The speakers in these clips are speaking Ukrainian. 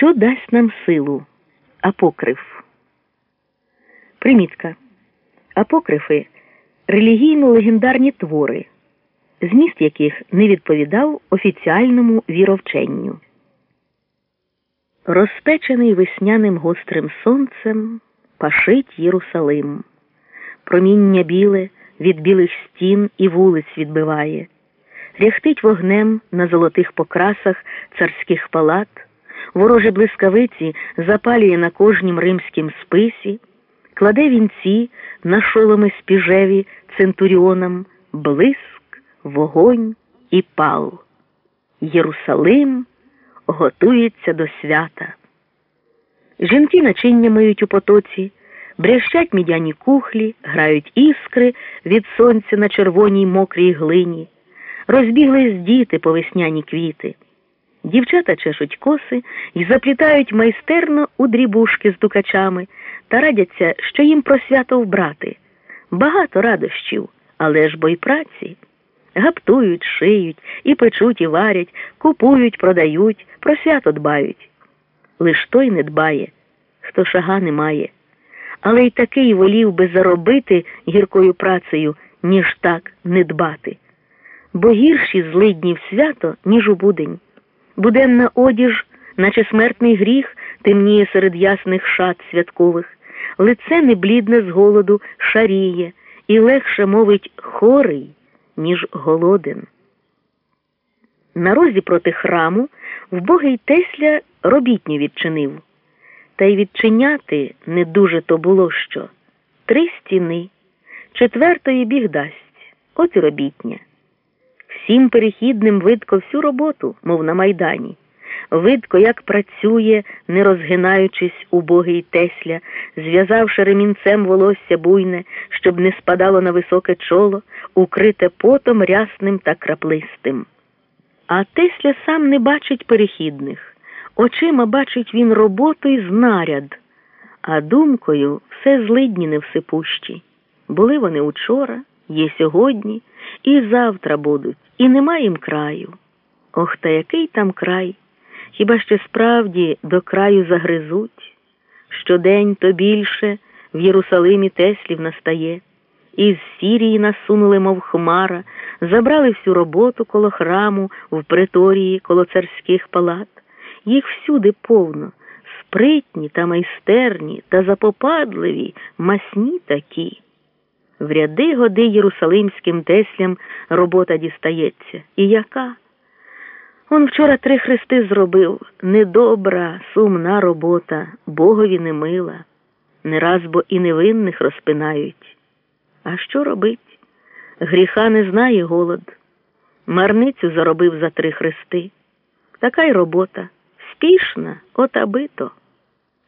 Що дасть нам силу? Апокриф. Примітка. Апокрифи релігійно-легендарні твори, зміст яких не відповідав офіціальному віровченню. Розпечений весняним гострим сонцем пашить Єрусалим. Проміння біле від білих стін і вулиць відбиває, ряхтить вогнем на золотих покрасах царських палат ворожі блискавиці запалює на кожнім римськім списі, кладе вінці на шоломи спіжеві центуріонам блиск, вогонь і пал. Єрусалим готується до свята. Жінки начиння миють у потоці, брящать мідяні кухлі, грають іскри від сонця на червоній мокрій глині, розбіглись діти по весняні квіти. Дівчата чешуть коси і заплітають майстерно у дрібушки з дукачами та радяться, що їм про свято вбрати. Багато радощів, але ж бо й праці. Гаптують, шиють, і печуть, і варять, купують, продають, про свято дбають. Лиш той не дбає, хто шага не має. Але й такий волів би заробити гіркою працею, ніж так не дбати. Бо гірші злидні в свято, ніж у будень. Буденна одіж, наче смертний гріх, темніє серед ясних шат святкових, лице неблідне з голоду шаріє і легше мовить хорий, ніж голоден. На розі проти храму вбогий Тесля робітню відчинив, та й відчиняти не дуже то було що. Три стіни, четвертої біг дасть, от і робітня. Всім перехідним видко всю роботу, мов на майдані. Видко, як працює, не розгинаючись, убогий Тесля, зв'язавши ремінцем волосся буйне, щоб не спадало на високе чоло, укрите потом рясним та краплистим. А Тесля сам не бачить перехідних. Очима бачить він роботу і знаряд, а думкою все злидні не всепущі. Були вони учора, є сьогодні, і завтра будуть і нема їм краю. Ох, та який там край? Хіба ще справді до краю загризуть? Щодень то більше в Єрусалимі Теслів настає, і з Сірії насунули, мов хмара, забрали всю роботу коло храму, в приторії, коло царських палат. Їх всюди повно, спритні та майстерні та запопадливі, масні такі. В ряди годи єрусалимським теслям робота дістається. І яка? Он вчора три хрести зробив недобра, сумна робота, богові не мила. Не раз бо і невинних розпинають. А що робить? Гріха не знає голод. Марницю заробив за три хрести. Така й робота. Спішна, от абито.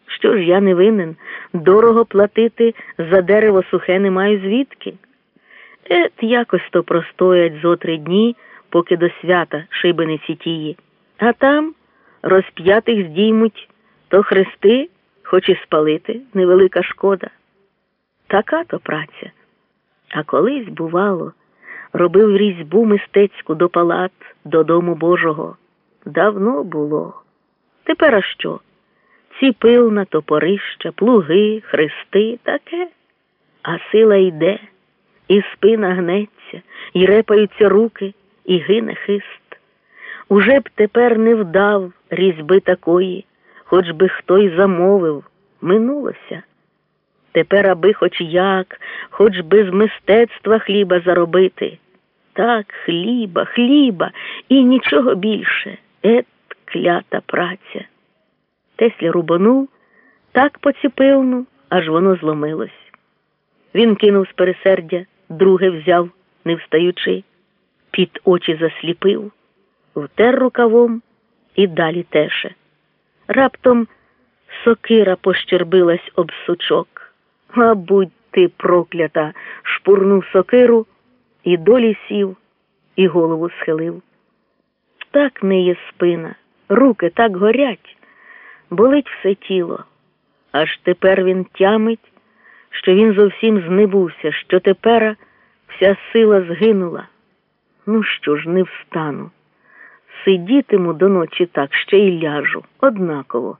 Що ж я не винен, дорого платити за дерево сухе не маю звідки. Ет якось то простоять зо три дні, поки до свята шибениці тії, а там розп'ятих здіймуть то хрести, хоч і спалити, невелика шкода. Така то праця. А колись, бувало, робив різьбу мистецьку до палат, до дому Божого. Давно було. Тепер а що? Ці пилна, топорища, плуги, хрести таке, а сила йде, і спина гнеться, і репаються руки, і гине хист. Уже б тепер не вдав різьби такої, хоч би хто й замовив, минулося. Тепер, аби хоч як, хоч би з мистецтва хліба заробити. Так, хліба, хліба і нічого більше. Ет клята праця. Тесля рубанув, так поціпивну, аж воно зломилось. Він кинув з пересердя, друге взяв, не встаючи, під очі засліпив, втер рукавом і далі теше. Раптом сокира пощербилась об сучок. А будь ти проклята, шпурнув сокиру і долі сів, і голову схилив. Так неє спина, руки так горять болить все тіло. Аж тепер він тямить, що він зовсім знебувся, що тепер вся сила згинула. Ну що ж, не встану. Сидітиму до ночі так, ще й ляжу, однаково.